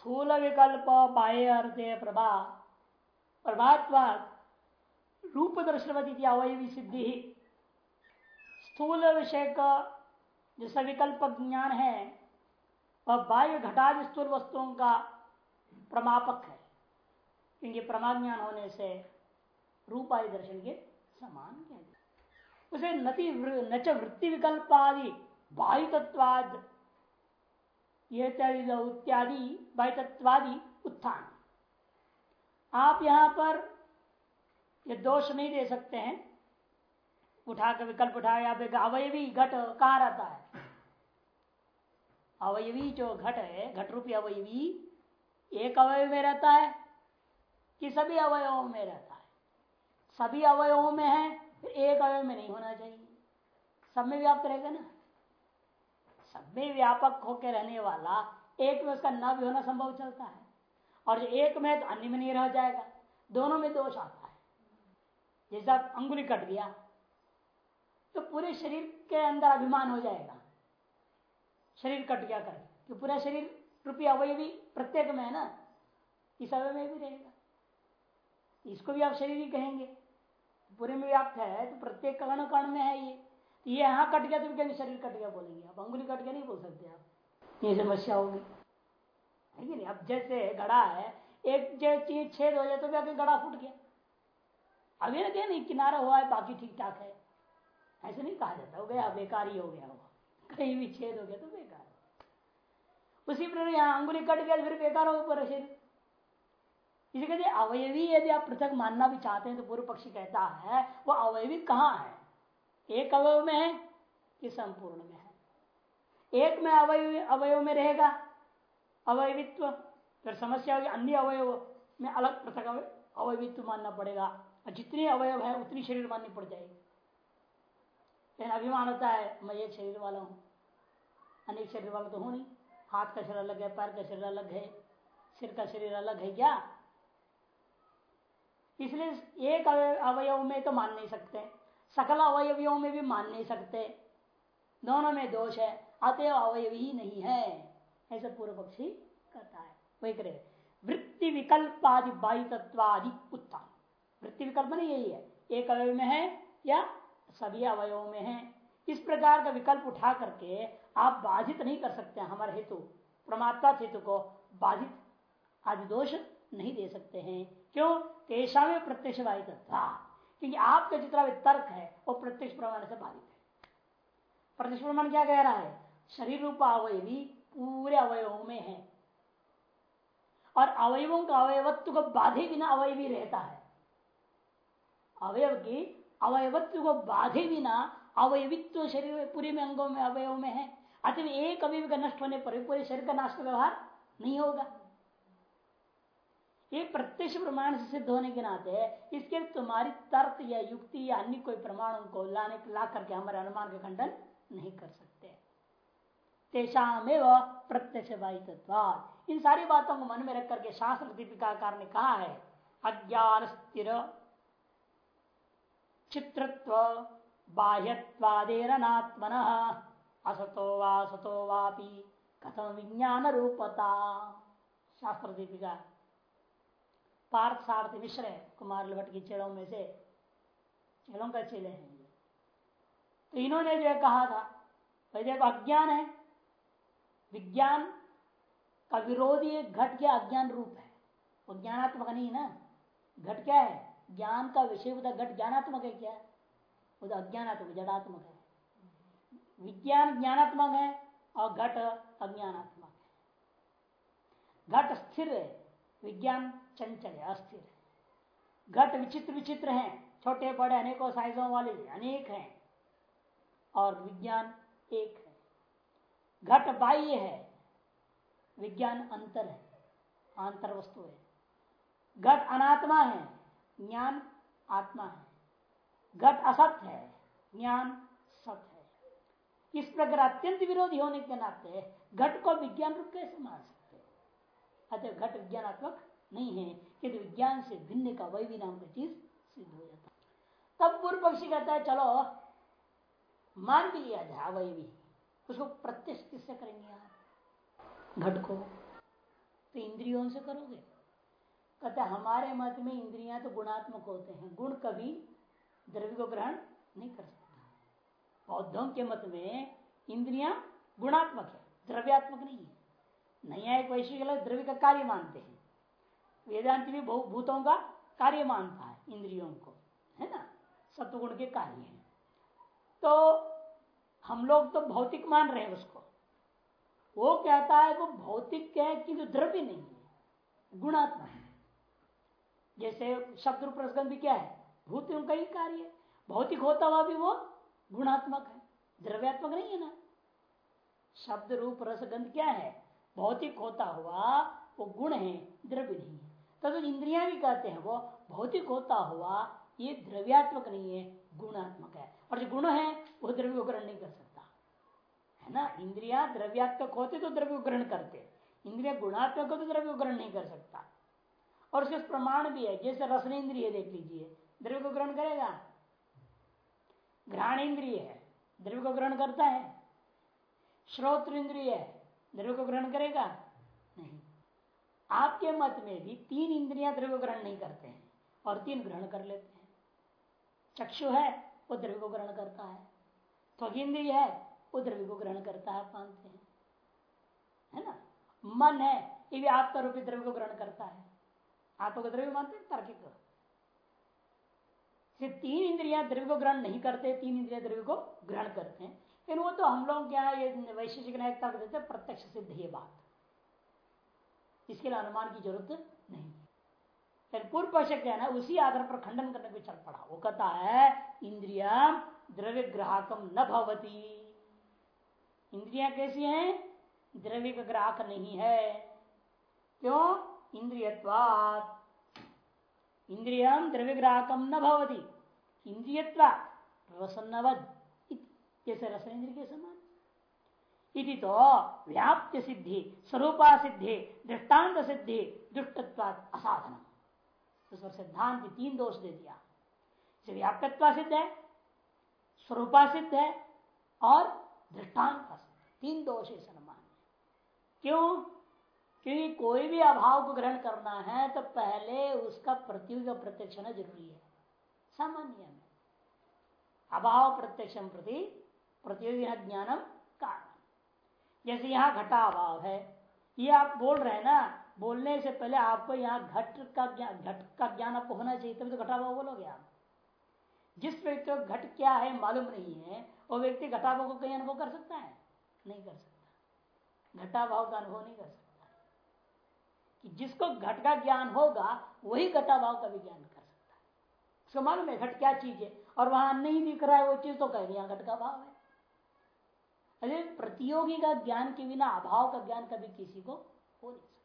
स्थूल विकल्प बाह्य अर्थे प्रभा प्रभात्वाद रूप दर्शनवती अवयवी सिद्धि। स्थूल विषय का जो सविकल्प ज्ञान है, वह बाह्य घटादि स्थूल वस्तुओं का प्रमापक है। क्योंकि प्रमा ज्ञान होने से रूप आदि दर्शन के समान कह उसे नति नच वृत्ति विकल्प आदि बाह्य तत्वाद इत्यादि बाह्य उत्थान। आप यहाँ पर ये दोष नहीं दे सकते हैं। उठा उठाकर विकल्प उठाया अवयवी घट कहा रहता है? अवयवी जो घट है घट रूपी अवयवी, एक अवयव में रहता है कि सभी अवयवों में रहता है? सभी अवयवों में है, फिर एक अवयव में नहीं होना चाहिए। सब में व्याप्त रहेगा ना? सब में व्यापक होकर रहने वाला एक में उसका न भी होना संभव चलता है और जो एक में तो अन्य में नहीं रह जाएगा। दोनों में दोष आता है। जैसा अंगुली कट गया तो पूरे शरीर के अंदर अभिमान हो जाएगा। शरीर कट गया कर तो पूरा शरीर रूपी अवय भी प्रत्येक में है ना, इस अवय में भी रहेगा। इसको भी आप शरीर ही कहेंगे। पूरे में व्याप्त है तो प्रत्येक कर्ण कर्ण में है ये। तो ये यहाँ कट गया तो भी कहेंगे शरीर कट गया बोलेंगे। आप अंगुली कट गया नहीं बोल सकते आप। ये समस्या होगी। है कि नहीं? अब जैसे गड़ा है, एक चीज़ छेद हो जाए तो भी आगे गड़ा फूट गया। अभी ना नहीं, किनारा हुआ है, बाकी ठीक ठाक है। ऐसे नहीं कहा जाता, हो गया बेकार ही हो गया होगा। कहीं भी छेद हो गया तो बेकार उसी प्रकार यहाँ अंगुली कट गया तो फिर बेकार हो पूरा शरीर। इसे कहते अवयवी यदि आप पृथक मानना भी चाहते हैं तो पूर्व पक्षी कहता है, वो अवयवी कहाँ है? एक अवयव में है कि संपूर्ण में है? एक में अवयव अवयव में रहेगा? अवयवित्व। फिर समस्या होगी अन्य अवयव में अलग पृथक अवयवित्व मानना पड़ेगा। और जितने अवयव है, उतनी शरीर माननी पड़ जाएगी। लेकिन अभिमान होता है, मैं एक शरीर वाला हूँ। अनेक शरीर वाला तो हूँ नहीं। हाथ का शरीर अलग है, पैर का शरीर अलग है, सिर का शरीर अलग है क्या? इसलिए एक अवयव में तो मान नहीं सकते। सकल अवयवियों में भी मान नहीं सकते। दोनों में दोष है। अतएव अवयव ही नहीं है। ऐसा पूर्व पक्षी कहता है। वही करे। वृत्ति विकल्प आदि बाई तत्वादि उत्तम। वृत्ति विकल्प नहीं यही है। एक अवयव में है या सभी अवयवों में है। इस प्रकार का विकल्प उठा करके आप बाधित नहीं कर सकते हमारे हेतु, परमात्मा हेतु को बाधित आदि दोष नहीं दे सकते हैं। क्यों? तेषा में प्रत्यक्ष बाधित क्योंकि आपका जितना भी तर्क है, वो प्रत्यक्ष प्रमाण से बाधित है। प्रत्यक्ष प्रमाण क्या कह रहा है? शरीर रूप अवयवी पूरे अवयवों में है। और अवयवों का अवयवत्व को बाधे बिना अवयवी रहता है। अवयव की अवयवत्व को बाधे बिना अवयवित्व शरीर में, पूरे में, अंगों में, अवयव में है। अतः एक अवयव का नष्ट होने पर पूरे शरीर का नाश व्यवहार नहीं होगा। ये प्रत्यक्ष प्रमाण से सिद्ध होने के नाते इसके तुम्हारी तर्क या युक्ति या अन्य कोई प्रमाणों को लाने, ला करके हमारे अनुमान का खंडन नहीं कर सकते। तेषामेव प्रत्यक्ष तत्व इन सारी बातों को मन में रख करके शास्त्र दीपिकाकार ने कहा है, अज्ञान स्थिर, चित्रत्व, बाह्यत्वादेरनात्मन, असतो वा सतो वापी कथम विज्ञान रूपता शास्त्र दीपिका पार्थ सार्थ मिश्र कुमार लभट की चेड़ों में से चेड़ों का चेले हैं तो इन्होंने जो कहा था, भाई देखो, अज्ञान है विज्ञान का विरोधी घट के अज्ञान रूप है। वो ज्ञानात्मक नहीं ना? घट क्या है? ज्ञान का विषय घट ज्ञानात्मक है क्या? वो तो अज्ञानात्मक, जड़ात्मक है। विज्ञान ज्ञानात्मक है और घट अज्ञानात्मक है। घट स्थिर है, विज्ञान चंचल है, अस्थिर है। घट विचित्र विचित्र हैं, छोटे बड़े, अनेकों साइजों वाले, अनेक हैं। और विज्ञान एक है। घट बाह्य है। विज्ञान अंतर है अंतर वस्तु है। घट अनात्मा है, ज्ञान आत्मा है। घट असत है, ज्ञान सत है। इस प्रकार अत्यंत विरोधी होने के नाते घट को विज्ञान रूप कैसे मान सकते अतः घट विज्ञानात्मक नहीं है कि विज्ञान से भिन्न का वही नाम का चीज़ सिद्ध हो जाता तब पूर्व पक्षी कहता है, चलो, मान भी लिया जाए भी उसको प्रत्यक्ष किससे करेंगे आप? घट को। तो इंद्रियों से करोगे? कहते हमारे मत में इंद्रियाँ तो गुणात्मक होते हैं। गुण कभी द्रव्य को ग्रहण नहीं कर सकता। बौद्धों के मत में इंद्रियाँ गुणात्मक है, द्रव्यात्मक नहीं है। नया एक वैश्विक द्रव्य का कार्य मानते हैं। वेदांत भी भूतों का कार्य मानता है इंद्रियों को, है ना? सत्वगुण के कार्य है। तो हम लोग तो भौतिक मान रहे हैं उसको। वो कहता है, वो भौतिक है किंतु द्रव्य नहीं है, गुणात्मा है। जैसे शब्द रूप भी क्या है? भूत का ही कार्य है। भौतिक होता हुआ भी वो गुणात्मक है। द्रव्यात्मक नहीं है ना। शब्द रूप रसगंध क्या है? भौतिक होता हुआ वो गुण है, द्रव्य नहीं है। तब तो इंद्रिया भी कहते हैं, वो भौतिक होता हुआ ये द्रव्यात्मक नहीं है गुणात्मक है। और जो गुण है, वो द्रव्य को ग्रहण नहीं कर सकता। है ना? इंद्रिया द्रव्यात्मक होते तो द्रव्य ग्रहण करते। इंद्रिया गुणात्मक हो तो द्रव्य ग्रहण नहीं कर सकता। और उसके प्रमाण भी है। जैसे रसन इंद्रिय देख लीजिए। द्रव्य को ग्रहण करेगा? घ्राण इंद्रिय है। द्रव्य को ग्रहण करता है। श्रोत्र इंद्रिय है। द्रव्य को ग्रहण करेगा? नहीं। आपके मत में भी तीन इंद्रियाँ द्रव्य ग्रहण नहीं करते हैं और तीन ग्रहण कर लेते हैं। चक्षु है, वो द्रव्य को ग्रहण करता है। त्वगिंद्रिय है, वो द्रव्य को ग्रहण करता है मानते हैं। है ना? मन है, ये भी आत्मा रूपी द्रव्य को ग्रहण करता है। आत्मा को द्रव्य मानते हैं, तार्किक। तीन इंद्रिया द्रव्य को ग्रहण नहीं करते, तीन इंद्रिया द्रव्य को ग्रहण करते हैं। लेकिन वो तो हम लोग क्या ये वैशिष्ट न्यायिकता देते प्रत्यक्ष सिद्ध ये बात। इसके लिए अनुमान की ज़रूरत नहीं। पूर्व पक्ष क्या है ना, उसी आधार पर खंडन करने को चल पड़ा वो कहता है, इंद्रिया द्रव्य ग्राहकम न भवती। इंद्रिया कैसी हैं? द्रव्य का ग्राहक नहीं है। क्यों? इंद्रियवाद इंद्रियम द्रव्य ग्राहकम न भवती। इंद्रियत्वा रसन्नवद। जैसे रसन इंद्रिय के समान? इति तो व्याप्त सिद्धि स्वरूपा सिद्धि दृष्टांत सिद्धि दुष्टत्वाद असाधन उस पर सिद्धांत तीन दोष दे दिया। व्याप्तत्व सिद्ध है, स्वरूपा सिद्ध है और दृष्टांत तीन दोष इस अनुमान क्यों? क्योंकि कोई भी अभाव को ग्रहण करना है तो पहले उसका प्रतियोगी प्रत्यक्ष होना ज़रूरी है। सामान्य में अभाव प्रत्यक्ष प्रति प्रतियोगी ज्ञानम कारण। जैसे यहाँ घटा अभाव है। ये आप बोल रहे हैं ना बोलने से पहले आपको यहाँ घट का ज्ञान घट का ज्ञान आपको होना चाहिए, तभी तो घटाभाव बोलोगे आप। जिस व्यक्ति को घट क्या है मालूम नहीं है, वो व्यक्ति घटाभाव को कहीं अनुभव कर सकता है? नहीं कर सकता। घटाभाव का अनुभव नहीं कर सकता। कि जिसको घट का ज्ञान होगा, वही घटाभाव का भी ज्ञान कर सकता है। उसको मालूम है घट क्या चीज़ है, और वहाँ नहीं दिख रहा है वो चीज़ तो कह दिया घट का भाव है। अरे, प्रतियोगी का ज्ञान के बिना अभाव का ज्ञान कभी किसी को हो नहीं सकता।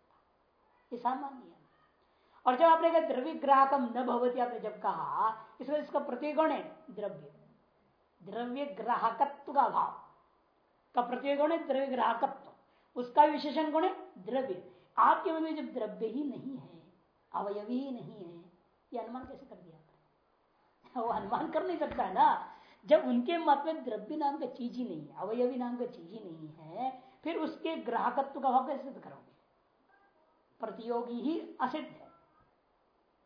ये सामान्य है। और जब आपने कहा द्रव्य ग्राहकम न भवती, आपने जब कहा इसमें इसका प्रतिगुण है द्रव्य। द्रव्य ग्राहकत्व का भाव का प्रतिगुण है द्रव्य ग्राहकत्व। उसका विशेषण गुण है द्रव्य। आपके मन में जब द्रव्य ही नहीं है, अवयवी ही नहीं है, ये अनुमान कैसे कर दिया वो अनुमान कर नहीं सकता है ना। जब उनके मत में द्रव्य नाम का चीज़ ही नहीं है, अवयवी नाम का चीज़ ही नहीं है, फिर उसके ग्राहकत्व का भाव कैसे सिद्ध करोगे? प्रतियोगी ही असिद्ध है।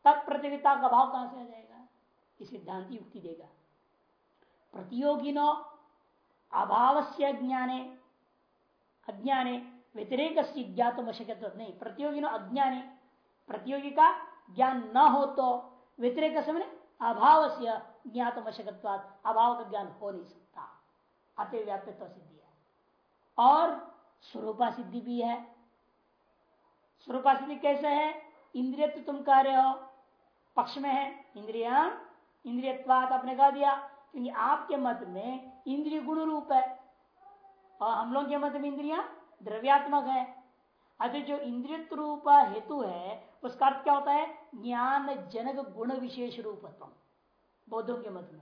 तब प्रतियोगिता का भाव कहाँ से आ जाएगा? ये सिद्धांत युक्ति देगा। प्रतियोगी नो अभाव से अज्ञाने अज्ञाने व्यतिरेक ज्ञातम अशक्य नहीं। प्रतियोगी अज्ञाने, प्रतियोगी का ज्ञान न हो तो व्यतिरेक समय अभाव से ज्ञात मशकत्वाद अभाव का ज्ञान हो नहीं सकता। अतः व्याप्यत्व सिद्धि है। और स्वरूपा सिद्धि भी है। स्वरूपा कैसे है? इंद्रिय तुम कह रहे हो। पक्ष में है। इंद्रिया इंद्रियवाद आपने कह दिया। क्योंकि आपके मत में इंद्रिय गुण रूप है। और हम लोग के मत में इंद्रिया द्रव्यात्मक है। अतः जो इंद्रिय रूप हेतु है, उसका अर्थ क्या होता है? ज्ञान जनक गुण विशेष रूपत्व बौद्धों के मत में।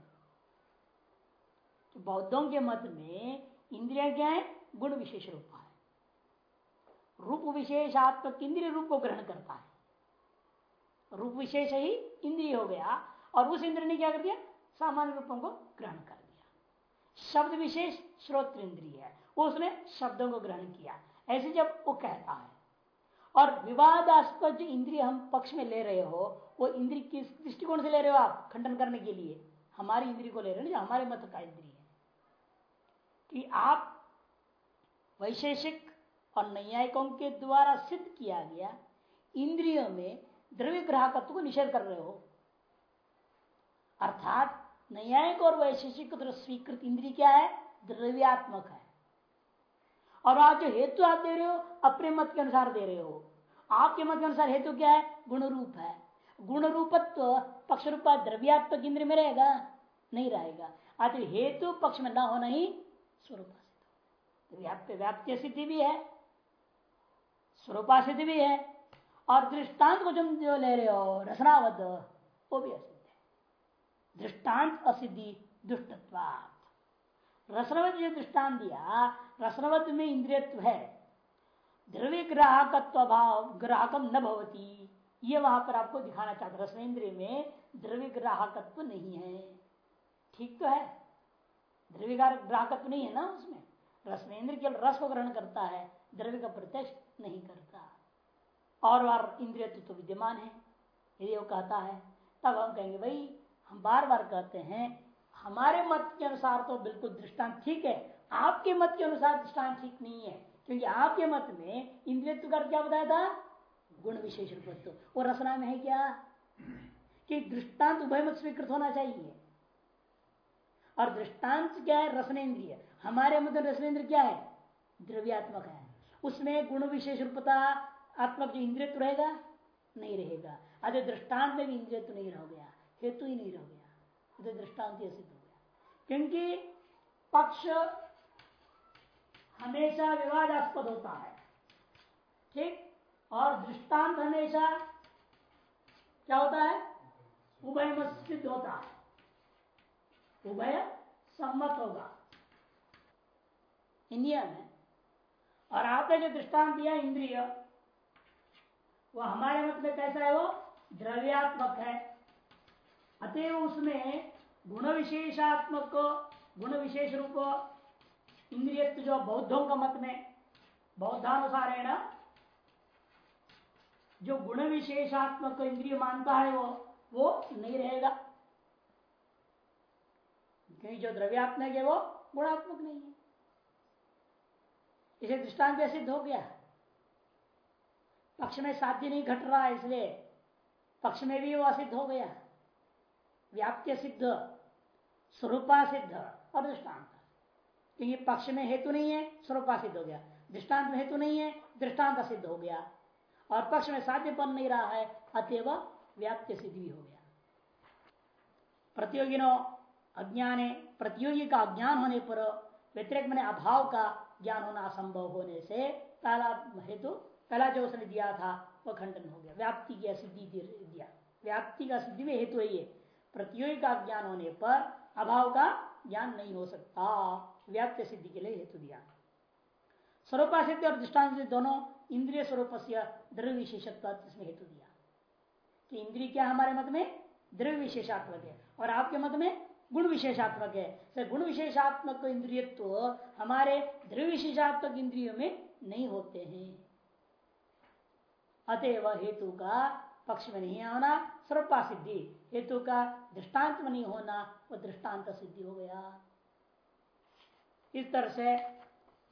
तो बौद्धों के मत में इंद्रिया क्या है? गुण विशेष रूप। रूप विशेषात्मक इंद्रिय रूप को ग्रहण करता है। रूप विशेष ही इंद्रिय हो गया और उस इंद्र ने क्या कर दिया? सामान्य रूपों को ग्रहण कर दिया। शब्द विशेष श्रोत्र इंद्रिय है। उसने शब्दों को ग्रहण किया। ऐसे जब वो कहता है, और विवादास्पद जो इंद्रिय हम पक्ष में ले रहे हो, वो इंद्रिय किस दृष्टिकोण से ले रहे हो आप? खंडन करने के लिए। हमारी इंद्रिय को ले रहे हो हमारे मत का इंद्रिय है। कि आप वैशेषिक और नैयायिकों के द्वारा सिद्ध किया गया, इंद्रियों में द्रव्य ग्राहकत्व को निषेध कर रहे हो। अर्थात, न्यायिक और वैशेषिक स्वीकृत इंद्रिय क्या है? द्रव्यात्मक है। और आज जो हेतु आप दे रहे हो, अपने मत के अनुसार दे रहे हो। आपके मत के अनुसार हेतु क्या है? गुण रूप है। गुण रूपत्व पक्ष रूपा द्रव्यात्मक इंद्र में रहेगा, नहीं रहेगा। आज हेतु पक्ष में ना होना ही स्वरूप व्याप्य व्याप्य सिद्धि भी है। स्वरूपा सिद्धि भी है और दृष्टांत को जो ले रहे हो रसनावध वो भी असिद्ध है। दृष्टांत असिद्धि, दुष्टत्वात्। रसनवत जो दृष्टान दिया, रसनवत में इंद्रियत्व है। द्रव्य ग्राहकत्व भाव ग्राहकम न भवती, ये वहाँ पर आपको दिखाना चाहता रसनेन्द्रिय में द्रव्य ग्राहकत्व नहीं है। ठीक तो है। द्रव्य ग्राहकत्व नहीं है ना उसमें? रसनेन्द्र केवल रस को ग्रहण करता है, द्रव्य का प्रत्यक्ष नहीं करता। और बार इंद्रिय तो विद्यमान है, यदि वो कहता है, तब हम कहेंगे, भाई, हम बार बार कहते हैं, हमारे मत के अनुसार तो बिल्कुल दृष्टांत ठीक है, आपके मत के अनुसार दृष्टांत ठीक नहीं है, क्योंकि आपके मत में इंद्रियत्व का क्या बताया था? गुण विशेष रूपत्व वो रसना में है क्या? कि दृष्टांत उभय मत स्वीकृत होना चाहिए। और दृष्टांत क्या है? रसनेन्द्रिय। हमारे मत रसनेन्द्र क्या है? द्रव्यात्मक है। उसमें गुण विशेष रूपता आत्मक जो इंद्रियत्व रहेगा, नहीं रहेगा। अरे दृष्टांत में भी इंद्रियत्व नहीं रह गया, हेतु ही नहीं रह गया। तो दृष्टांत सिद्ध हो गया। क्योंकि पक्ष हमेशा विवादास्पद होता है। ठीक? और दृष्टांत हमेशा क्या होता है? उभय सिद्ध होता है। उभय सम्मत होगा। इंडिया में, और आपने जो दृष्टांत दिया इंद्रिय, वो हमारे मत में कैसा है वो? द्रव्यात्मक है। अतएव उसमें गुण विशेषात्मक को, गुण विशेष रूप इंद्रिय जो बौद्धों का मत में बौद्धानुसार है ना जो गुण विशेषात्मक इंद्रिय मानता है वो वो नहीं रहेगा। क्योंकि जो द्रव्यात्मक है वो गुणात्मक नहीं है। इसे दृष्टांत सिद्ध हो गया। पक्ष में साध्य नहीं घट रहा, इसलिए पक्ष में भी वो असिद्ध हो गया। व्याप्य सिद्ध, स्वरूपा सिद्ध और दृष्टांत। क्योंकि पक्ष में हेतु नहीं है, स्वरूपा सिद्ध हो गया। दृष्टांत में हेतु नहीं है, दृष्टांत सिद्ध हो गया। और पक्ष में साध्य बन नहीं रहा है, अतएव व्याप्य सिद्ध भी हो गया। प्रतियोगिनो अज्ञाने, प्रतियोगी का अज्ञान होने पर व्यतिरिक मैंने अभाव का ज्ञान होना असंभव होने से पहला हेतु पहला जो उसने दिया था, वह खंडन हो गया। व्याप्ति की सिद्धि दिया। व्याप्ति का सिद्धि में हेतु है प्रतियोगी का ज्ञान होने पर अभाव का ज्ञान नहीं हो सकता। व्याप्त सिद्धि के लिए हेतु दिया। स्वरूपा सिद्धि और दृष्टांत दोनों इंद्रिय स्वरूप से द्रव्य विशेषत्व इसमें हेतु दिया। कि इंद्रिय क्या हमारे मत में? द्रव्य विशेषात्मक है। और आपके मत में? गुण विशेषात्मक है। तो गुण विशेषात्मक इंद्रियत्व हमारे द्रव्य विशेषात्मक इंद्रियों में नहीं होते हैं। अतएव हेतु का पक्ष में नहीं आना स्वरूपा सिद्धि। हेतु का दृष्टांत में नहीं होना, वो दृष्टांत सिद्धि हो गया। इस तरह से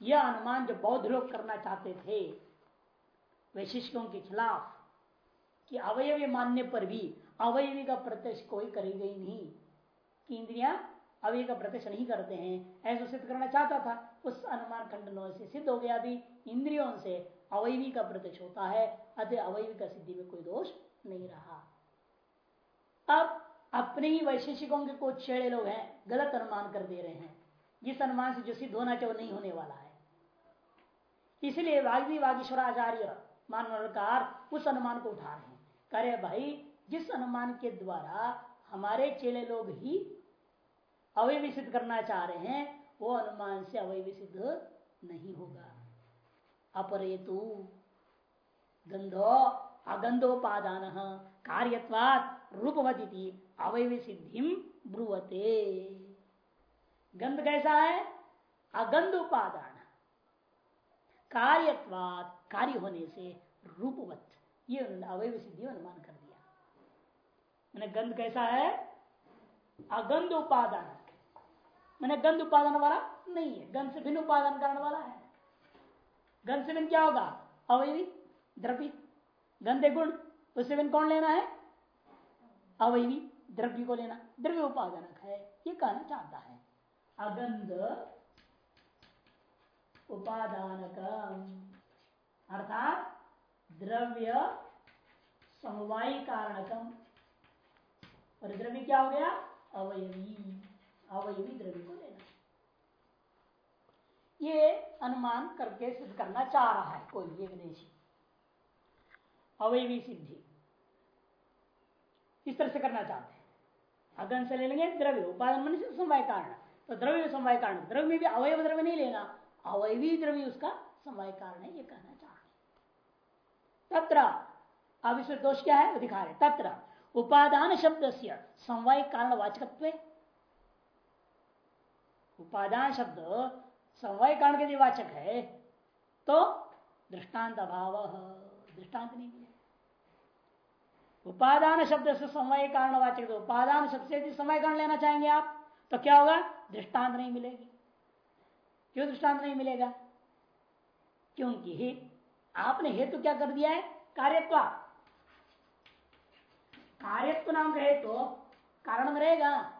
यह अनुमान जो बौद्ध लोग करना चाहते थे, वैशिष्टों के खिलाफ, कि अवयवी मानने पर भी अवयवी का प्रत्यक्ष कोई करेगा ही नहीं। इंद्रिया अवय का प्रत्यक्ष नहीं करते हैं, ऐसा सिद्ध करना चाहता था। उस अनुमान खंडनों से सिद्ध हो गया भी इंद्रियों से अवयवी का प्रत्यक्ष होता है, अतः अवयवी का सिद्धि में कोई दोष नहीं रहा। अब अपने ही वैशेषिकों के कुछ छेड़े लोग हैं, गलत अनुमान कर दे रहे हैं। जिस अनुमान से जो सिद्ध होना चाहिए, वो नहीं होने वाला है। इसलिए वाग्वी वागीश्वराचार्य मानवकार उस अनुमान को उठा रहे हैं। करे भाई, जिस अनुमान के द्वारा हमारे चेले लोग ही अवय सिद्ध करना चाह रहे हैं, वो अनुमान से अवय सिद्ध नहीं होगा। अपरेतु गंधो अगंधोपादान कार्यवाद रूपवती अवय सिद्धि ब्रुवते। गंध कैसा है? अगंध उपादान कार्यवाद कार्य होने से रूपवत, ये उन्होंने सिद्धि अनुमान कर दिया। मैंने गंध कैसा है? अगंध उपादान मैंने गंध उपादान वाला नहीं है, गंध से भिन्न उपादान करने वाला है। गंध से भिन्न क्या होगा? अवयवी, द्रव्य, गंधे गुण, उससे भिन्न कौन लेना है? अवयवी, द्रव्य को लेना। द्रव्य उपादानक है, ये कहना चाहता है। अगंध उपादानक अर्थात द्रव्य समवायी कारणकम। और द्रव्य क्या हो गया? अवयवी। अवयवी द्रव्य को लेना। ये अनुमान करके सिद्ध करना चाह रहा है, कोई एक देशी अवयवी सिद्धि। इस तरह से करना चाहते हैं। अगन से ले लेंगे, द्रव्य, उपादान मन से समवाय कारण। तो द्रव्य समवाय कारण, द्रव्य में भी अवयव द्रव्य नहीं लेना। अवयवी द्रव्य उसका समवाय कारण है, ये कहना चाह रहे तत्र इसमें दोष क्या है, वो दिखा रहे तत्र, उपादान शब्द से समवाय कारण वाचकत्व उपादान शब्द समवाय कारण के वाचक है तो दृष्टांत अभाव, दृष्टांत नहीं मिले उपादान शब्द से समय कारण वाचक तो उपादान शब्द से यदि समय कारण लेना चाहेंगे आप तो क्या होगा? दृष्टांत नहीं मिलेगी। क्यों दृष्टांत नहीं मिलेगा? क्योंकि आपने हेतु क्या कर दिया है? कार्यत्व। कार्यत्व नाम का हेतु कारण रहेगा।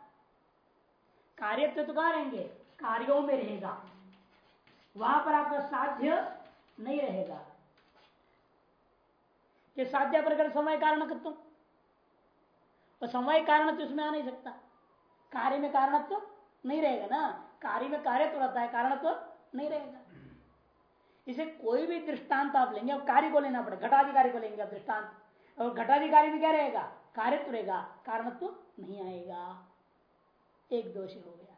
कार्यत्व तो कहा रहेंगे कार्यों में रहेगा। वहाँ पर आपका साध्य नहीं रहेगा। कि साध्य प्रकरण समय कारण कर तो समय कारण तो उसमें आ नहीं सकता। कार्य में कारण तो नहीं रहेगा ना। कार्य में कार्य तो रहता है कारण तो नहीं रहेगा। इसे कोई भी दृष्टांत आप लेंगे, अब कार्य को लेना पड़ेगा, घटाधिकारी को लेंगे अब दृष्टांत। और घटाधिकारी में क्या रहेगा? कार्य तो रहेगा कारण तो नहीं आएगा। एक दोषी हो गया।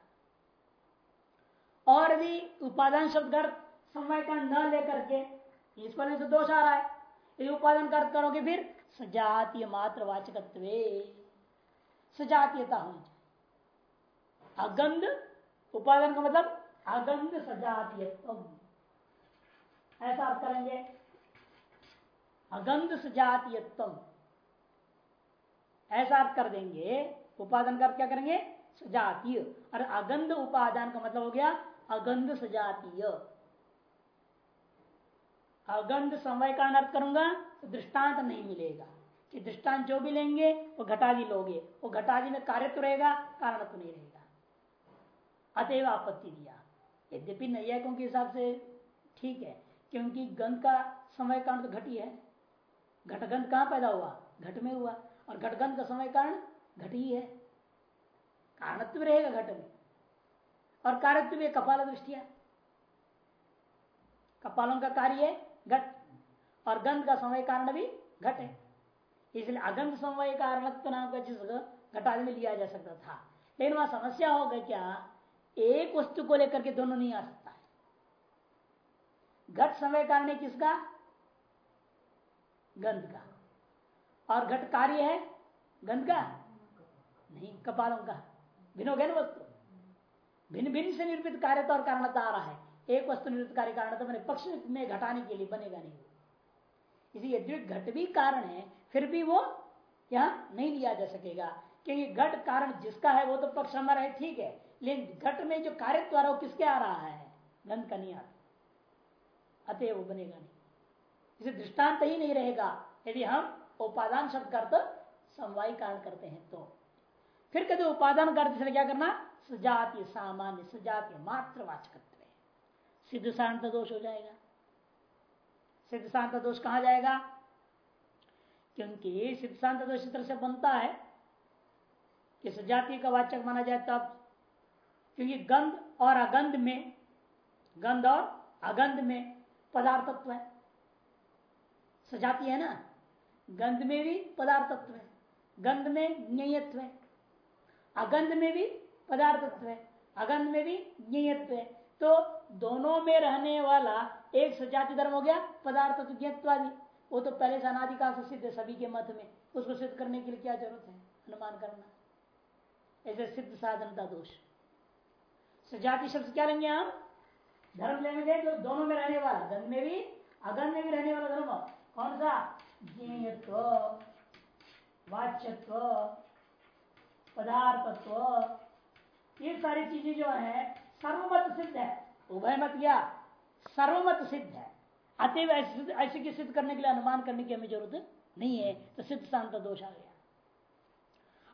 और भी उपादान शब्द समय का न लेकर के, इसको से दोष आ रहा है। यदि उपादान कर करोगे फिर, सजातीय मात्र वाचकत्व सजातीयता होनी चाहिए। अगंध, उपादान का मतलब अगंध सजातीयत्व ऐसा आप करेंगे। अगंध सजातीयत्व ऐसा आप कर देंगे, उपादान कर क्या करेंगे? सजातीय। और अगंध उपादान का मतलब हो गया अगंध सजातीय। अगंध समय का अर्थ करूँगा तो दृष्टांत नहीं मिलेगा। कि दृष्टांत जो भी लेंगे, वो घटादी लोगे। वो घटादी में कार्य तो रहेगा, कारण तो नहीं रहेगा। अतएव आपत्ति दिया। यद्यपि नैयायिकों के हिसाब से ठीक है, क्योंकि गंध का समय कारण तो घटी है। घटगंध कहाँ पैदा हुआ? घट में हुआ। और घटगंध का समय कारण घट ही है। कारणत्व रहेगा घट में और कार्यत्व भी कपाल दृष्टिया कपालों का कार्य है घट। और गंध का समय कारण भी घट है। इसलिए अगंध समय कारण नाम का जिस घटादि में लिया जा सकता था। लेकिन वहाँ समस्या होगा क्या? एक वस्तु को लेकर के दोनों नहीं आ सकता है। घट समय कारण है किसका? गंध का। और घट कार्य है गंध का? नहीं, कपालों का। भिन्न हो गया ना वस्तु? भिन्न भिन्न से निर्मित कार्यता और कारणता आ रहा है। एक वस्तु निर्मित कार्य कारण तो मैंने पक्ष में घटाने के लिए बनेगा नहीं इसी यदि घट भी कारण है, फिर भी वो यहाँ नहीं लिया जा सकेगा। क्योंकि घट कारण जिसका है वो तो पक्ष हमारा है, ठीक है। लेकिन घट में जो कार्य द्वारा वो किसके आ रहा है? गंध का नहीं आता अतः वो बनेगा नहीं। इसे दृष्टांत ही नहीं रहेगा। यदि हम उपादान शब्द कर समवाय कारण करते हैं तो फिर कभी उपादान करते क्या करना? सजातीय, सामान्य, सजातीय मात्र वाचक सिद्ध शांत दोष हो जाएगा। सिद्ध शांत दोष कहा जाएगा? क्योंकि सिद्ध शांत दोष इस तरह से बनता है कि सजातीय का वाचक माना जाए तब, क्योंकि गंध और अगंध में, गंध और अगंध में पदार्थत्व है। सजाती है ना? गंध में भी पदार्थत्व है, गंध में ज्ञेयत्व है। अगंध में भी पदार्थत्व है, अगंध में भी ज्ञेयत्व है। तो दोनों में रहने वाला एक सजाति धर्म हो गया पदार्थ ज्ञत्वादि वो तो पहले से अनाधिकार से सिद्ध सभी के मत में। उसको सिद्ध करने के लिए क्या ज़रूरत है? अनुमान करना। ऐसे सिद्ध साधनता दोष। सजाति शब्द क्या लेंगे हम? धर्म लेने गए तो दोनों में रहने वाला। गंध में भी, अगंध में भी रहने वाला धर्म। कौन सा? ज्ञेयत्व, वाच्यत्व पदार्थत्व। ये सारी चीज़ें जो है सर्वमत सिद्ध है। उभय मत क्या सर्वमत सिद्ध है। अतएव ऐसे की सिद्ध करने के लिए, अनुमान करने की हमें ज़रूरत नहीं है तो सिद्ध शांत दोष आ गया।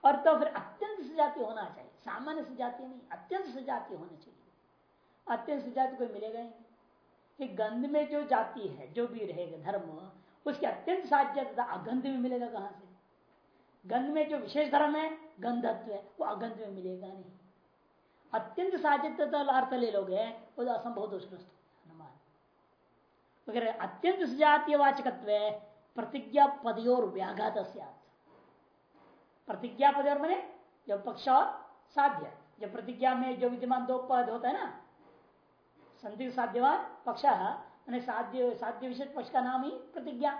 और तो फिर अत्यंत सजाती होना चाहिए। सामान्य सजाती नहीं, अत्यंत सजाती होनी चाहिए। अत्यंत सजाती कोई मिलेगा ही कि गंध में जो जाति है, जो भी रहेगा धर्म, उसकी अत्यंत साध्य तथा अगंध में मिलेगा कहाँ से? गंध में जो विशेष धर्म है, गंधत्व है, वो अगंध में मिलेगा नहीं। अत्यंत साजित अर्थ ले लोगे, वो तो असंभव दोषग्रस्त अनुमान। अत्यंत सजातीय वाचकत्व प्रतिज्ञा पदयोर व्याघात प्रतिज्ञा पद और मैंने जब पक्ष और साध्य। जब प्रतिज्ञा में जो विद्यमान दो पद होता है ना संधि साध्यवान पक्ष, मैंने साध्य साध्य विशेष पक्ष का नाम ही प्रतिज्ञा।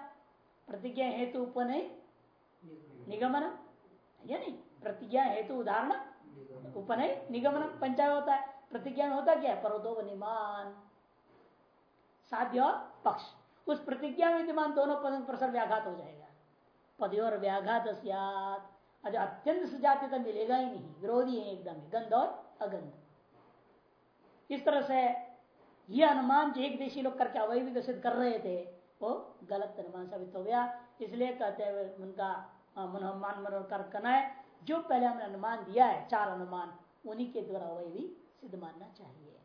प्रतिज्ञा हेतु उपनय निगमन? या नहीं प्रतिज्ञा हेतु उदाहरण? उपनय निगमन? पंचाय होता है। प्रतिज्ञा में होता क्या है? पर्वतो निमान साध्य और पक्ष। उस प्रतिज्ञा में विद्यमान दोनों पद प्रसर व्याघात हो जाएगा। पदयोर व्याघात अज अत्यंत सजाति तो मिलेगा ही नहीं। विरोधी है एकदम। गंध और अगंध। इस तरह से यह अनुमान जो एक देशी लोग करके अवैध विकसित कर रहे थे वो गलत अनुमान साबित हो गया। इसलिए कहते हुए उनका मनोमान मनोकर करना है, जो पहले हमने अनुमान दिया है, चार अनुमान, उन्हीं के द्वारा वही भी सिद्ध मानना चाहिए।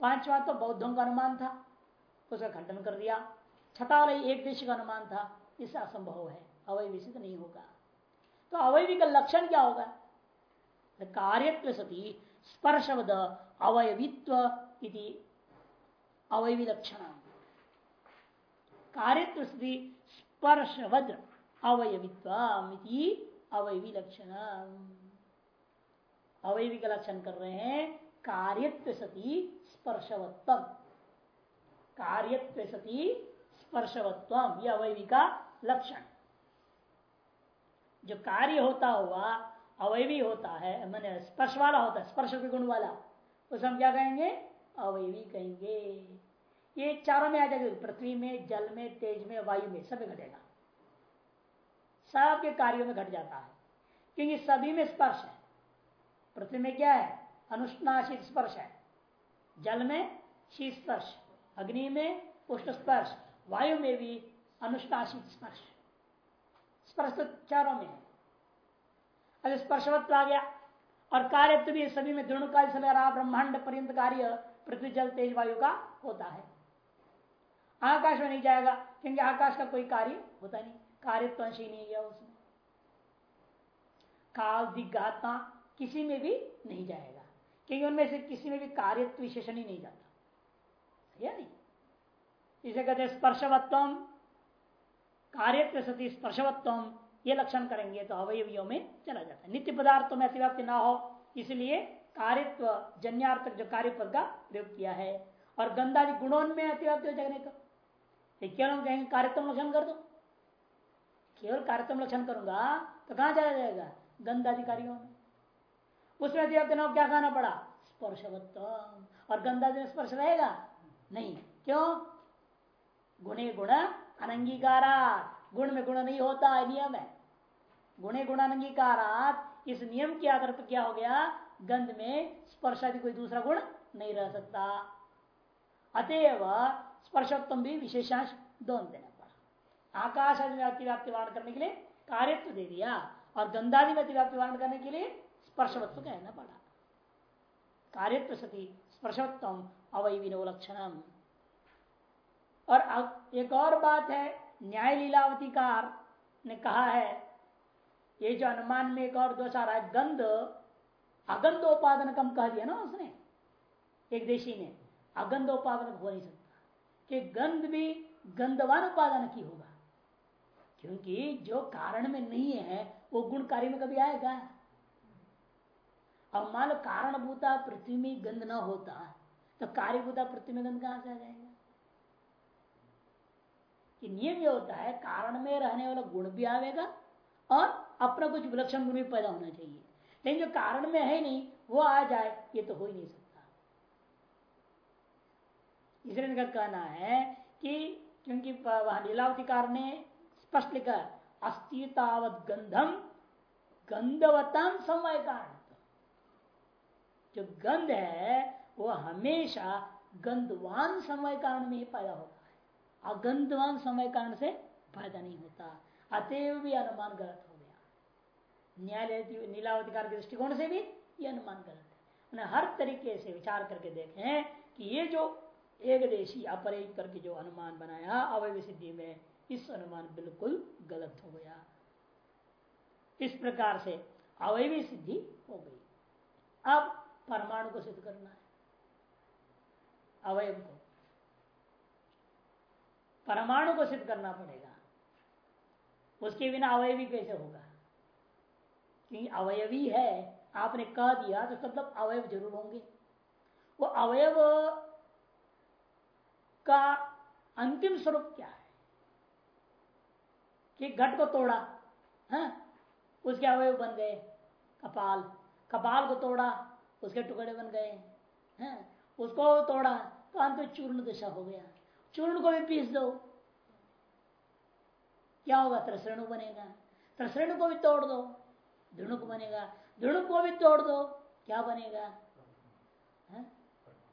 पांचवा तो बौद्धों का अनुमान था, उसका खंडन कर दिया। छठा एक देश का अनुमान था इससे असंभव है, अवय सिद्ध नहीं होगा। तो अवयवी का लक्षण क्या होगा? कार्यत्व सती स्पर्शवद अवयवित्व इति, अवयवी लक्षण। कार्यत्व सती स्पर्शवद अवयवित्व अवयवी लक्षण अवयवी का लक्षण कर रहे हैं, कार्यत्व सती स्पर्शवत्व कार्यत्व सती स्पर्शवत्व यह अवयवी का लक्षण। जो कार्य होता हुआ, अवयवी होता है, मैंने स्पर्श वाला होता है, स्पर्श गुण वाला, उसे हम क्या कहेंगे? अवयवी कहेंगे। ये चारों में आ जाएगा, पृथ्वी में, जल में, तेज में, वायु में सब घटेगा। सबके कार्यों में घट जाता है। क्योंकि सभी में स्पर्श है। पृथ्वी में क्या है? अनुष्णाशित स्पर्श है। जल में शीत स्पर्श, अग्नि में उष्ण स्पर्श, वायु में भी अनुष्णाशित स्पर्श। स्पर्श तो चारों में है। अगर स्पर्शवत्व आ गया। और कार्य तो भी सभी में दृण दृढ़ समय ब्रह्मांड पर्यंत कार्य पृथ्वी, जल, तेज, वायु का होता है। आकाश में नहीं जाएगा, क्योंकि आकाश का कोई कार्य होता नहीं। कार्य तो ही नहीं गया उसमें दिग्घात्मा किसी में भी नहीं जाएगा, क्योंकि उनमें से किसी में भी कार्यत्व विशेषण ही नहीं जाता। या नहीं? इसे कहते स्पर्शवत्व कार्यत्व सती स्पर्शवत्व ये लक्षण करेंगे तो अवयवियों में चला जाता है। नित्य पदार्थों में अतिव्याप्ति ना हो, इसलिए कार्यत्व, जन्यार्थक जो कार्य पद का प्रयोग किया है, और गंदादि गुणों में अतिव्याप्ति हो जाने का केवल कहेंगे कार्यत्म लक्षण कर दो। केवल कार्यत्म लक्षण करूँगा तो कहाँ चला जाएगा? गंधाधिकारियों में। उसमें ना क्या कहना पड़ा? स्पर्शवत्व और गंदादि में स्पर्श रहेगा? नहीं। क्यों? गुणे गुण अनंगीकारा गुण में गुण नहीं होता है नियम है। गुणे गुणानंगीकारात इस नियम के आधार पर क्या हो गया? गंध में स्पर्श आदि कोई दूसरा गुण नहीं रह सकता। अतएव स्पर्शोत्तम भी विशेषांश दोनों देना आकाश आदि में अतिव्याप्ति वारण करने के लिए कार्यत्व दे दिया और गंधादि में अतिव्याप्ति वारण करने के लिए स्पर्शवत्व कहना पड़ा। कार्यत्व सती स्पर्शोत्तम अवयविनो लक्षणम। और एक और बात है न्याय लीलावतीकार ने कहा है, ये जो अनुमान में एक और दोष आ रहा है, गंध अगंधोपादन कम कह दिया ना उसने, एक देशी ने, अगंधोपादन हो नहीं सकता। कि गंध भी गंधवान उपादान की होगा। क्योंकि जो कारण में नहीं है, वो गुण कार्य में कभी आएगा। अब मान लो कारणभूता पृथ्वी में गंध न होता तो कार्यभूता पृथ्वी में गंध कहाँ से आ जाएगा? कि नियम होता है, कारण में रहने वाला गुण भी आवेगा और अपना कुछ विलक्षण गुण भी पैदा होना चाहिए। लेकिन जो कारण में है नहीं, वो आ जाए, ये तो हो ही नहीं सकता। इसलिए इनका कहना है कि क्योंकि लीलावतिकार ने स्पष्ट लिखा अस्थितावत गंधम गंधवतम समय कारण जो गंध है, वो हमेशा गंधवान समय कारण में ही पैदा होता है। अगंधवान समय कारण से पैदा नहीं होता, अतएव भी अनुमान गलत हो गया। न्यायालय नीलावधिकार के दृष्टिकोण से भी ये अनुमान गलत है। हर तरीके से विचार करके देखें कि ये जो एक देशी अपर करके जो अनुमान बनाया अवैध सिद्धि में इस अनुमान बिल्कुल गलत हो गया। इस प्रकार से अवैवी सिद्धि हो गई। अब परमाणु को सिद्ध करना है। अवयव को। परमाणु को सिद्ध करना पड़ेगा। उसके बिना अवयवी कैसे होगा? क्योंकि अवयवी है, आपने कह दिया तो मतलब अवयव ज़रूर होंगे। वो अवयव का अंतिम स्वरूप क्या है? कि घट को तोड़ा, है? उसके अवयव बन गए कपाल। कपाल को तोड़ा, उसके टुकड़े बन गए, हैं? हाँ? उसको तोड़ा तो अंत चूर्ण दशा हो गया। चूर्ण को भी पीस दो। क्या होगा? त्रसरेणु बनेगा। त्रसरेणु को भी तोड़ दो। दृणुक बनेगा। दृणुक को भी तोड़ दो। क्या बनेगा? हाँ?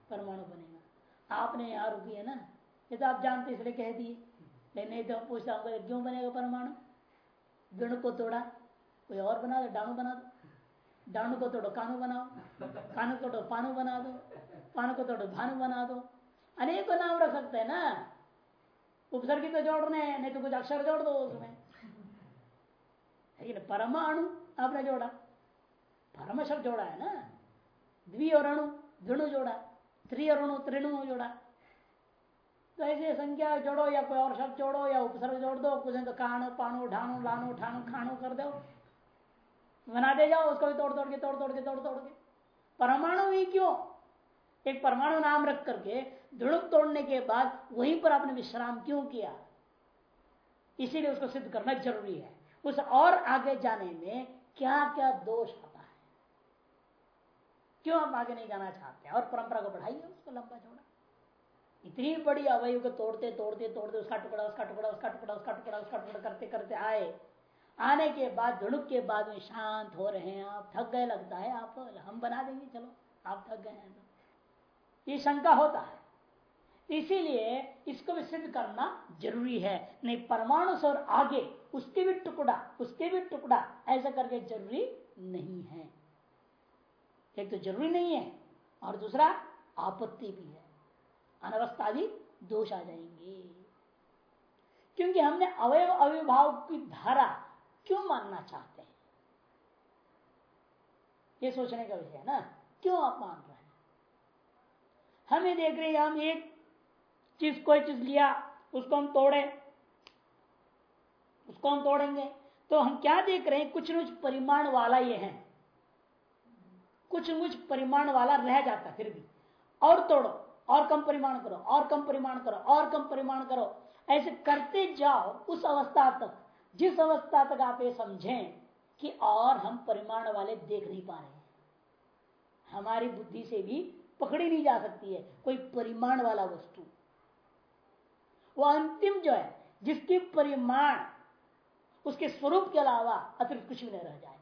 परमाणु बनेगा। आपने यहाँ रुकी है ना? ये तो आप जानते इसलिए कह दिए। लेकिन तो पूछता हूँ क्यों बनेगा परमाणु? दृणु को तोड़ा, कोई और बना दो, डाणु बना दो। डाणु को तोड़ो, कानू बनाओ। कानू को तोड़ो, पानू बना दो। पानू को तोड़ो, भानु बना दो। अनेक नाम रख सकते हैं ना। उपसर्गी तो जोड़ने नहीं तो कुछ अक्षर जोड़ दो उसमें। लेकिन परमाणु आपने जोड़ा। परम शब्द जोड़ा है ना। द्वि और अणु दृणु जोड़ा। त्रि और अणु, त्रिणु जोड़ा। तो ऐसे संख्या जोड़ो या कोई और शब्द जोड़ो या उपसर्ग जोड़ दो कुछ तो काणु पाणु ढाणु लाणु ठाणु खाणु कर दो बना दे जाओ उसको भी तोड़ तोड़ के तोड़ तोड़ के तोड़ तोड़ के परमाणु ही क्यों एक परमाणु नाम रख करके दृढ़ तोड़ने के बाद वहीं पर आपने विश्राम क्यों किया इसीलिए उसको सिद्ध करना ज़रूरी है उस और आगे जाने में क्या क्या दोष आता है क्यों आप आगे नहीं जाना चाहते और परंपरा को बढ़ाइए उसको लंबा चौड़ा इतनी बड़ी अवयव को तोड़ते तोड़ते तोड़ते, उसका टुकड़ा उसका टुकड़ा उसका टुकड़ा उसका टुकड़ा उसका टुकड़ा करते करते आए। आने के बाद धुड़ुक के बाद में शांत हो रहे हैं आप। थक गए लगता है, आप हम बना देंगे, चलो, आप थक गए हैं। ये शंका होता है। इसीलिए इसको भी सिद्ध करना ज़रूरी है। नहीं, परमाणु और आगे, उसके भी टुकड़ा, उसके भी टुकड़ा, ऐसा करके ज़रूरी नहीं है। एक तो ज़रूरी नहीं है, और दूसरा आपत्ति भी है। अनवस्था भी दोष आ जाएँगे। क्योंकि हमने अवय अविभाव की धारा क्यों मानना चाहते हैं? ये सोचने का विषय है ना? क्यों आप मान रहे हैं? हम हमें देख रहे हैं, हम एक चीज़, कोई चीज़ लिया, उसको हम तोड़े, उसको हम तोड़ेंगे। तो हम क्या देख रहे हैं? कुछ न कुछ परिमाण वाला ये है। कुछ न कुछ परिमाण वाला रह जाता फिर भी। और तोड़ो। और कम परिमाण करो, और कम परिमाण करो, और कम परिमाण करो। ऐसे करते जाओ उस अवस्था तक, जिस अवस्था तक आप ये समझें कि और हम परिमाण वाले देख नहीं पा रहे हमारी बुद्धि से भी पकड़ी नहीं जा सकती है कोई परिमाण वाला वस्तु। वो अंतिम जो है, जिसकी परिमाण, उसके स्वरूप के अलावा अतिरिक्त कुछ भी नहीं रह जाए।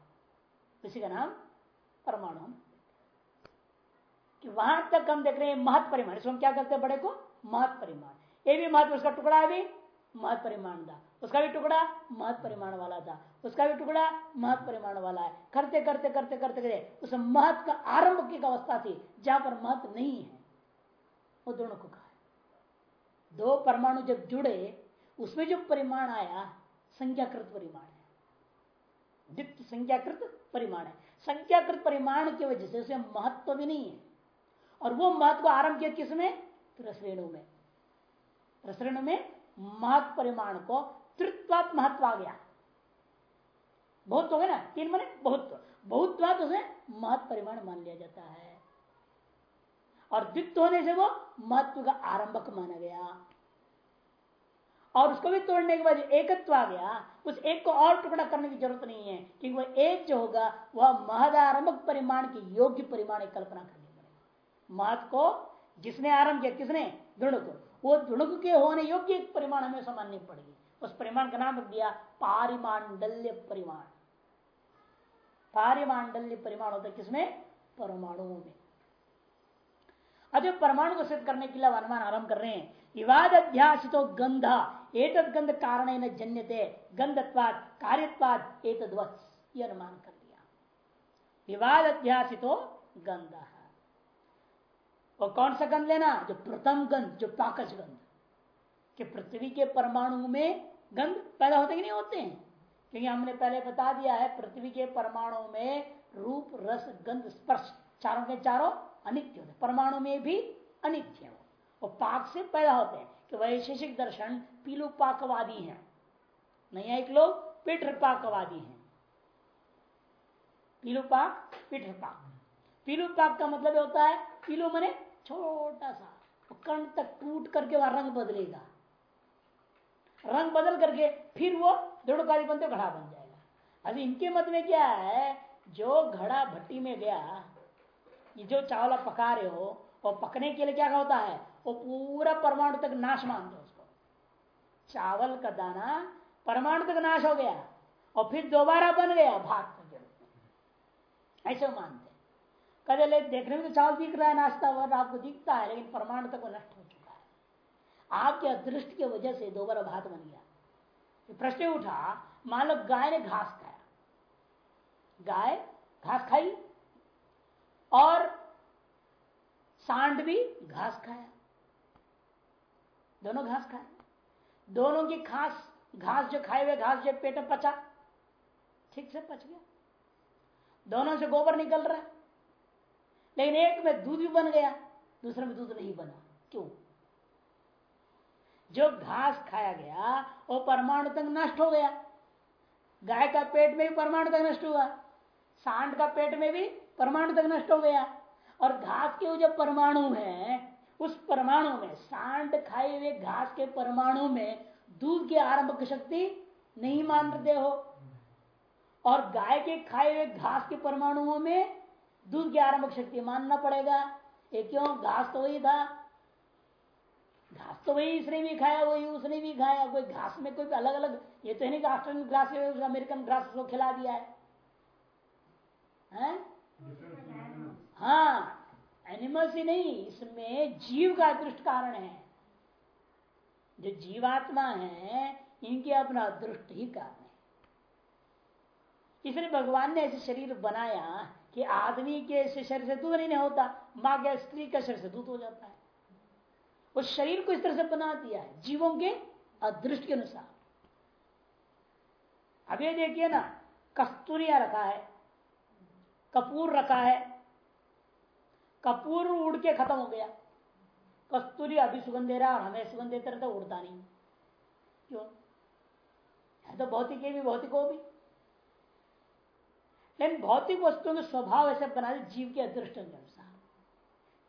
इसी का नाम परमाणु। कि वहाँ तक हम देख रहे हैं महत परिमाण। इसको हम क्या करते हैं बड़े को? महत परिमाण। ये भी महत्व, उसका टुकड़ा भी महत परिमाण था। उसका भी टुकड़ा महत परिमाण वाला था। उसका भी टुकड़ा महत परिमाण वाला है। करते करते करते करते करते उस महत का आरंभ की अवस्था थी, जहाँ पर महत नहीं है। वो दोनों को कहा दो परमाणु जब जुड़े, उसमें जो परिमाण आया, संख्याकृत परिमाण है। दिप्त संख्याकृत परिमाण है। संख्याकृत परिमाण की वजह से उसमें महत्व भी नहीं है। और वो महत्व आरंभ किया किसमें रसरेणु में। रसरेणु में महत्व परिमाण को तृत्वात महत्व आ गया। बहुत हो गया ना? तीन मने बहुत। बहुत उसे महत्व परिमाण मान लिया जाता है। और द्वित्व होने से वो महत्व का आरंभक माना गया। और उसको भी तोड़ने के बाद एकत्व आ गया, उस एक को और टुकड़ा करने की ज़रूरत नहीं है, क्योंकि वह एक जो होगा, वह महदारंभक परिमाण की योग्य परिमाण की कल्पना करनी महत्व को, जिसने आरंभ किया, किसने? दृढ़ को। वो दुणुक के होने योग्य एक परिमाण हमें समझनी पड़ेगी उस परिमाण का नाम रख दिया पारिमांडल्य परिमाण। पारिमांडल्य परिमाण होता किसमें? परमाणुओं में। अब परमाणु को सिद्ध करने के लिए अनुमान आरंभ कर रहे हैं विवाद अध्यासितो गंध एक गंध कारण जन्यते गंधत्वाद कार्यत्वाद एक अनुमान कर दिया। विवाद अध्यासितो गंध। और कौन सा गंध लेना? जो प्रथम गंध, जो पाकज गंध। कि पृथ्वी के परमाणु में गंध पैदा होते कि नहीं होते हैं? क्योंकि हमने पहले बता दिया है, पृथ्वी के परमाणु में रूप, रस, गंध, स्पर्श, चारों के चारों अनित्य होते परमाणु में भी अनित्य हो और पाक से पैदा होते हैं। कि वैशेषिक दर्शन पीलू पाकवादी है। नहीं एक लोग पिठ पाकवादी है। पीलू पाक पिठ पाक पीलू पाक का मतलब होता है, पीलू मने छोटा सा कण तक टूट करके वहाँ रंग बदलेगा। रंग बदल करके फिर वो दृढ़कारी बनते घड़ा बन जाएगा। अभी इनके मत में क्या है, जो घड़ा भट्टी में गया, ये जो चावल पका रहे हो, वो पकने के लिए क्या होता है, वो पूरा परमाणु तक नाश मानते उसको। चावल का दाना परमाणु तक नाश हो गया, और फिर दोबारा बन गया, भाग के। रूप में ऐसे मानते कदे देखने में तो चावल दिख रहा है, नाश्ता वगैरह आपको दिखता है, लेकिन परमाणु तक वो नष्ट हो चुका है। आपके अदृष्ट की वजह से दोबारा भात बन गया। प्रश्न उठा, मान लो गाय ने घास खाया। गाय घास खाई और सांड भी घास खाया। दोनों घास खाए। दोनों की घास घास जो खाए हुए, घास जो पेट में पचा, ठीक से पच गया। दोनों से गोबर निकल रहा है। लेकिन एक में दूध भी बन गया, दूसरे में दूध नहीं बना। क्यों? जो घास खाया गया, वो परमाणु तक नष्ट हो गया। गाय का पेट में भी परमाणु तक नष्ट हुआ। सांड का पेट में भी परमाणु तक नष्ट हो गया। और घास के जो परमाणु है, उस परमाणु में, सांड खाए हुए घास के परमाणु में दूध की आरंभक शक्ति नहीं मानते हो। और गाय के खाए हुए घास के परमाणुओं में दूध की आरंभक शक्ति मानना पड़ेगा। ये क्यों? घास तो वही था। घास तो वही इसने भी खाया वही उसने भी खाया। कोई घास में कोई अलग अलग ये तो नहीं ऑस्ट्रेलियन ग्रास अमेरिकन ग्रास को खिला दिया है, है? हाँ एनिमल्स ही नहीं इसमें जीव का दृष्ट कारण है। जो जीवात्मा है इनके अपना दृष्ट ही कारण है। इसलिए भगवान ने ऐसे शरीर बनाया कि आदमी के शरीर से दूध नहीं होता, माँ के स्त्री का शरीर से दूध हो जाता है। उस शरीर को इस तरह से बना दिया है, जीवों के अदृष्ट के अनुसार। अब ये देखिए ना, कस्तूरिया रखा है, कपूर रखा है, कपूर उड़ के खत्म हो गया। कस्तूरी अभी सुगंध दे रहा और हमें सुगंध देते रहते उड़ता नहीं। क्यों? है तो भौतिक भी भौतिक हो भी लेकिन भौतिक वस्तुओं के स्वभाव ऐसे बना दे जीव के अदृष्ट अनुसार।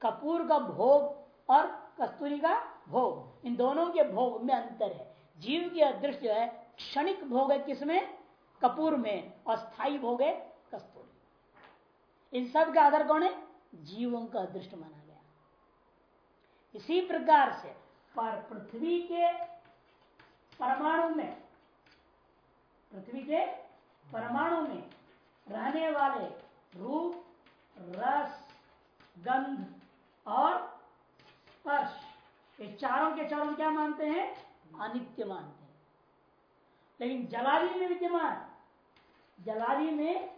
कपूर का भोग और कस्तूरी का भोग, इन दोनों के भोग में अंतर है। जीव के अदृष्ट जो है, क्षणिक भोग है किसमें कपूर में, और स्थायी भोग है कस्तूरी। इन सब का आधार कौन है? जीवों का अदृष्ट माना गया। इसी प्रकार से पर पृथ्वी के परमाणु में, पृथ्वी के परमाणु में रहने वाले रूप, रस, गंध और स्पर्श, ये चारों के चारों क्या मानते हैं? अनित्य मानते हैं। लेकिन जलादि में विद्यमान, जलादि में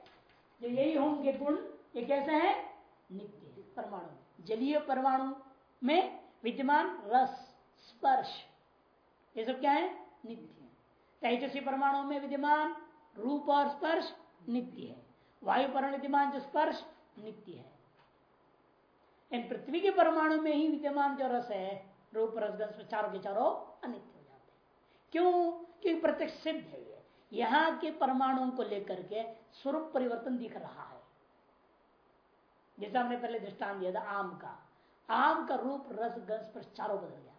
जो यही होंगे गुण, ये कैसे हैं? नित्य परमाणु। जलीय परमाणु में विद्यमान रस, स्पर्श, ये सब क्या है? नित्य तेजस्वी परमाणु में विद्यमान रूप और स्पर्श नित्य है। वायु पर जो स्पर्श नित्य है। इन पृथ्वी के परमाणु में ही विद्यमान जो रस है, रूप रस चारों के चारों अनित्य हो जाते हैं। क्यों? क्योंकि प्रत्यक्ष सिद्ध है ये। यहाँ के परमाणुओं को लेकर के स्वरूप परिवर्तन दिख रहा है। जैसा हमने पहले दृष्टान दिया था, आम का। आम का रूप रस गंध स्पर्श चारों बदल गया।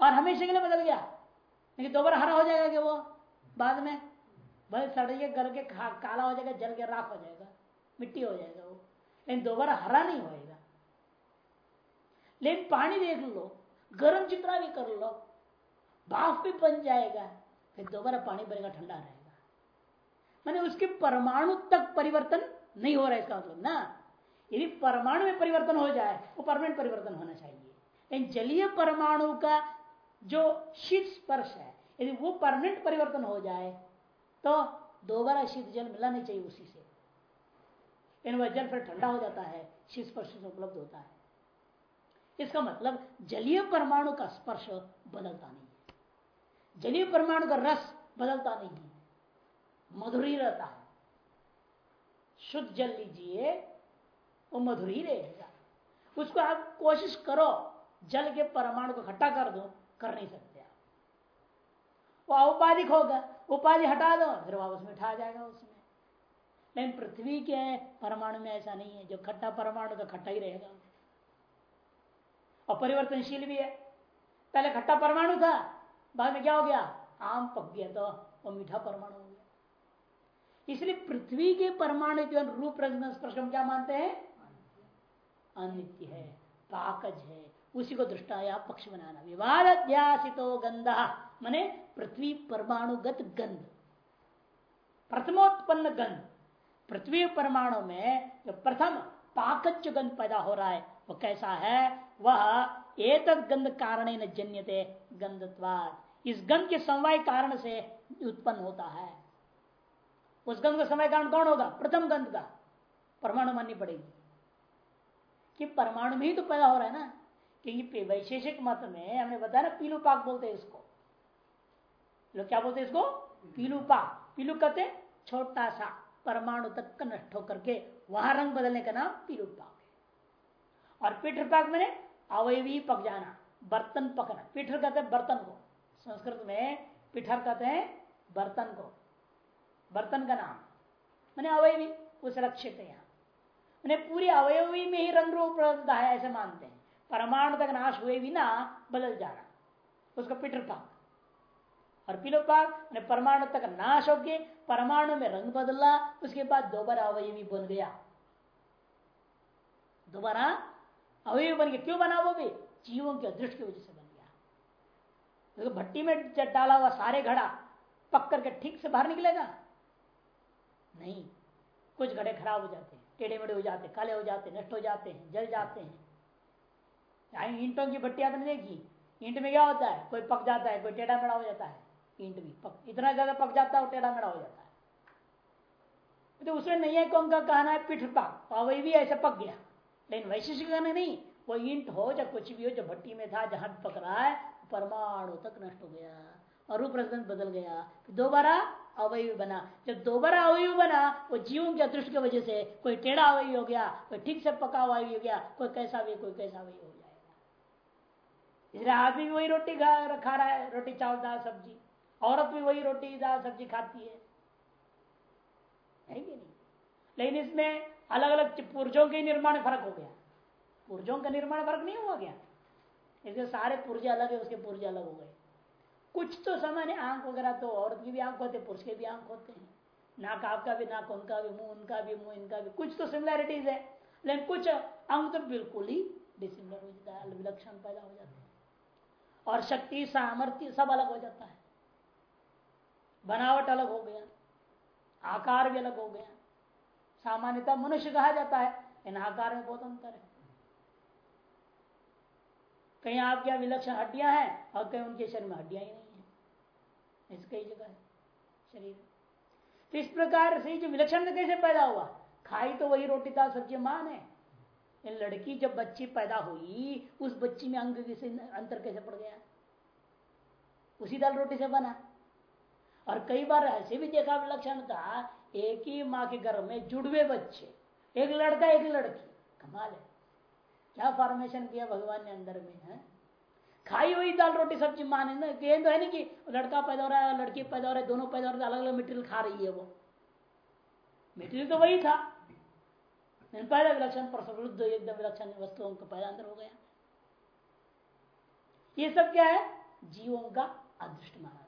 और हमेशा के लिए बदल गया। लेकिन दोबारा हरा हो जाएगा कि वो? बाद में? भाई सड़िए गल के काला हो जाएगा, जल के राख हो जाएगा, मिट्टी हो जाएगा वो। लेकिन दोबारा हरा नहीं होएगा। लेकिन पानी देख लो, गर्म जितना भी कर लो, भाप भी बन जाएगा, फिर दोबारा पानी बनेगा ठंडा रहेगा। मैंने उसके परमाणु तक परिवर्तन नहीं हो रहा है, इसका मतलब ना। यदि परमाणु में परिवर्तन हो जाए, वो परमानेंट परिवर्तन होना चाहिए। लेकिन जलीय परमाणु का जो शीत स्पर्श है, यदि वो परमानेंट परिवर्तन हो जाए तो दोबारा शीत जल मिलना नहीं चाहिए उसी से। इन वह जल फिर ठंडा हो जाता है, शीत स्पर्श से उपलब्ध होता है। इसका मतलब जलीय परमाणु का स्पर्श बदलता नहीं है। जलीय परमाणु का रस बदलता नहीं है, मधुर ही रहता है। शुद्ध जल लीजिए, वो मधुर ही रहेगा। उसको आप कोशिश करो, जल के परमाणु को खट्टा कर दो, कर नहीं सकते आप। वो औपाधिक होगा उपाधि हटा दो, फिर वापस उठा जाएगा उसमें। लेकिन पृथ्वी के परमाणु में ऐसा नहीं है। जो खट्टा परमाणु तो खट्टा ही रहेगा। और परिवर्तनशील भी है। पहले खट्टा परमाणु था, बाद में क्या हो गया? आम पक गया तो वो मीठा परमाणु हो गया। इसलिए पृथ्वी के परमाणु जो रूप स्पर्श हम क्या मानते हैं? अनित्य है, पाकज है। उसी को दृष्टाया पक्ष बनाना। विवाद अध्यासितो गंध मने पृथ्वी परमाणुगत गंध। प्रथमोत्पन्न गंध। पृथ्वी परमाणु में जो प्रथम पाकच गंध पैदा हो रहा है, वो कैसा है? वह एक गंध कारण जन्यते गंधत्वाद इस गंध के समवाय कारण से उत्पन्न होता है। उस गंध का समय कारण कौन होगा? प्रथम गंध का। परमाणु माननी पड़ेगी। कि परमाणु में ही तो पैदा हो रहा है ना? क्योंकि वैशेषिक मत में हमने बताया ना, पीलू पाक बोलते हैं इसको। लोग क्या बोलते इसको? पीलू पाक पीलू कहते छोटा सा, परमाणु तक नष्ट होकर के, वहाँ रंग बदलने का नाम पीलू पाक और पिठर पाक मैंने अवयवी पक जाना, बर्तन पकना। पिठर कहते हैं बर्तन को। संस्कृत में पिठर कहते हैं बर्तन को। बर्तन का नाम। मैंने अवयवी उस रक्षित है यहाँ। मैंने पूरी अवयवी में ही रंग रूप है, ऐसे मानते हैं। परमाणु तक नाश हुए भी ना बदल जाना। उसको पिटर पाक। और पिलो पाक परमाणु तक नाश हो गए, परमाणु में रंग बदला, उसके बाद दोबारा अवयवी बन गया। दोबारा अवयवी बन गया क्यों बना वो भी? जीवों के अदृष्ट की वजह से बन गया। तो भट्टी में डाला हुआ सारे घड़ा पक करके ठीक से बाहर निकलेगा? नहीं। कुछ घड़े खराब हो जाते हैं टेढ़े मेढ़े हो जाते काले हो जाते नष्ट हो जाते हैं, जल जाते हैं। ईंटों की भट्टी आपने देखी ईंट में क्या होता है? कोई पक जाता है, कोई टेढ़ा मेढ़ा हो जाता है। ईंट भी, पक, इतना ज़्यादा पक जाता है टेढ़ा मेढ़ा हो जाता है। तो उसमें नहीं है कौन का कहना है, पिठ पक वही भी ऐसे पक गया। लेकिन वैशिष्ट कहना नहीं, वो ईंट हो या कुछ भी हो, जो भट्टी में था, जहाँ पक रहा है, परमाणु तक नष्ट हो गया और रूप बदल गया दोबारा अवयव बना। जब दोबारा अवयव बना, वो जीवों के अदृष्ट की वजह से कोई टेढ़ा अवयव हो गया, कोई ठीक से पका हुआ हो गया, कोई कैसा भी, कोई कैसा भी हो जाएगा। इसलिए आदमी वही रोटी खा रहा है, रोटी चावल दाल सब्ज़ी। औरत भी वही रोटी दाल सब्ज़ी खाती है। है कि नहीं? लेकिन इसमें अलग अलग पुर्जों के निर्माण फ़र्क हो गया। पुर्जों का निर्माण फ़र्क नहीं हुआ गया इसके सारे पुर्जे अलग है, उसके पुर्जे अलग हो गए। कुछ तो सामान्य आँख वगैरह तो औरत की भी आँख होते पुरुष के भी आँख होते हैं। नाक आपका भी, नाक उनका भी, मुँह उनका भी, मुँह इनका भी। कुछ तो सिमिलैरिटीज है। लेकिन कुछ अंग तो बिल्कुल ही डिसिमिलर हो जाता है, विलक्षण पैदा हो जाते हैं। और शक्ति, सामर्थ्य सब अलग हो जाता है। बनावट अलग हो गया, आकार भी अलग हो गया। सामान्यतः मनुष्य कहा जाता है, इन आकार में बहुत अंतर है। कहीं आपके यहाँ विलक्षण हड्डियाँ हैं और कहीं उनके शरीर में हड्डियाँ ही नहीं है। ऐसी कई जगह शरीर। तो इस प्रकार से जो विलक्षण कैसे पैदा हुआ? खाई तो वही रोटी, दाल सब्ज़ी मान है। इन लड़की जब बच्ची पैदा हुई, उस बच्ची में अंग से अंतर कैसे पड़ गया? उसी दाल रोटी से बना। और कई बार ऐसे भी देखा विलक्षण था, एक ही माँ के घर में जुड़वे बच्चे, एक लड़का, एक लड़की, कमाल है। क्या फॉर्मेशन किया भगवान ने अंदर में, है? खाई हुई दाल रोटी सब्ज़ी माने ना तो है ना कि लड़का पैदा हो रहा है, लड़की पैदा हो रहा है, दोनों पैदा हो रहे अलग अलग मटेरियल खा रही है वो। मटेरियल तो वही था। पहले विलक्षण प्रसवृद्ध एकदम विलक्षण वस्तुओं का पहला अंदर हो गया। ये सब क्या है? जीवों का अदृष्ट माना